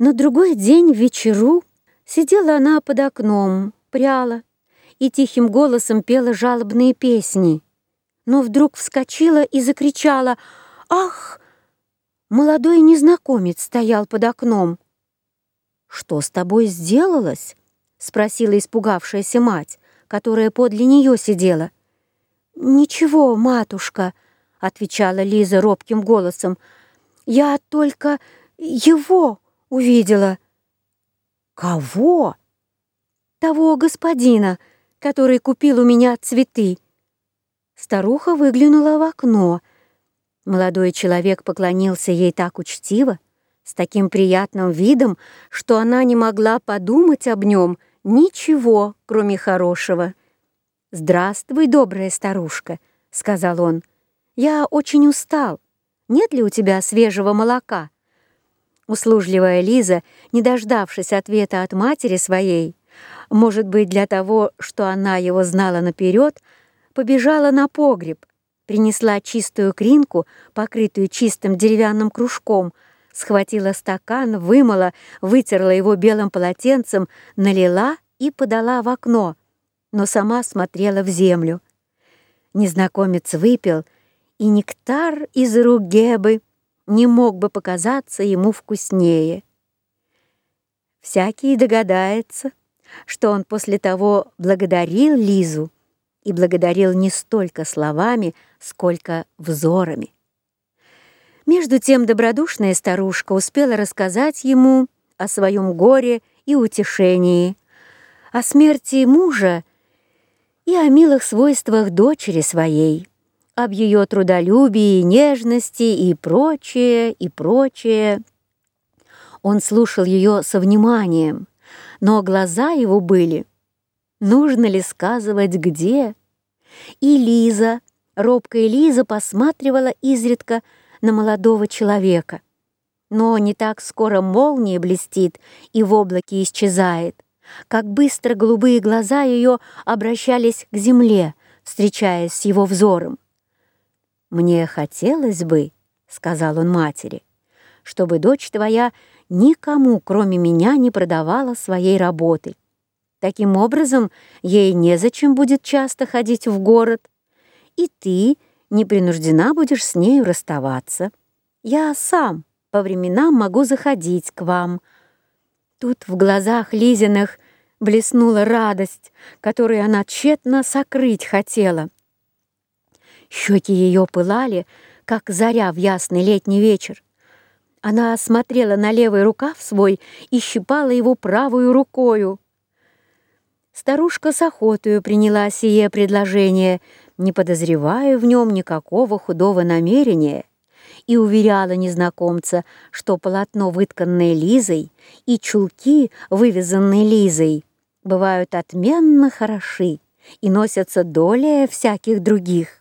На другой день вечеру сидела она под окном, пряла и тихим голосом пела жалобные песни. Но вдруг вскочила и закричала «Ах!» Молодой незнакомец стоял под окном. «Что с тобой сделалось?» — спросила испугавшаяся мать, которая подле нее сидела. «Ничего, матушка», — отвечала Лиза робким голосом. «Я только его...» увидела. Кого? Того господина, который купил у меня цветы. Старуха выглянула в окно. Молодой человек поклонился ей так учтиво, с таким приятным видом, что она не могла подумать об нем ничего, кроме хорошего. «Здравствуй, добрая старушка», — сказал он. «Я очень устал. Нет ли у тебя свежего молока?» Услужливая Лиза, не дождавшись ответа от матери своей, может быть, для того, что она его знала наперед, побежала на погреб, принесла чистую кринку, покрытую чистым деревянным кружком, схватила стакан, вымыла, вытерла его белым полотенцем, налила и подала в окно, но сама смотрела в землю. Незнакомец выпил, и нектар из рук Гебы не мог бы показаться ему вкуснее. Всякий догадается, что он после того благодарил Лизу и благодарил не столько словами, сколько взорами. Между тем добродушная старушка успела рассказать ему о своем горе и утешении, о смерти мужа и о милых свойствах дочери своей об ее трудолюбии, нежности и прочее, и прочее. Он слушал ее со вниманием, но глаза его были, нужно ли сказывать где. И Лиза, робкая Лиза, посматривала изредка на молодого человека. Но не так скоро молния блестит и в облаке исчезает, как быстро голубые глаза ее обращались к земле, встречаясь с его взором. «Мне хотелось бы, — сказал он матери, — чтобы дочь твоя никому, кроме меня, не продавала своей работы. Таким образом, ей незачем будет часто ходить в город, и ты не принуждена будешь с нею расставаться. Я сам по временам могу заходить к вам». Тут в глазах Лизиных блеснула радость, которую она тщетно сокрыть хотела — Щеки ее пылали, как заря в ясный летний вечер. Она смотрела на левый рукав свой и щипала его правую рукою. Старушка с охотою приняла сие предложение, не подозревая в нем никакого худого намерения, и уверяла незнакомца, что полотно, вытканное Лизой, и чулки, вывязанные Лизой, бывают отменно хороши и носятся долее всяких других.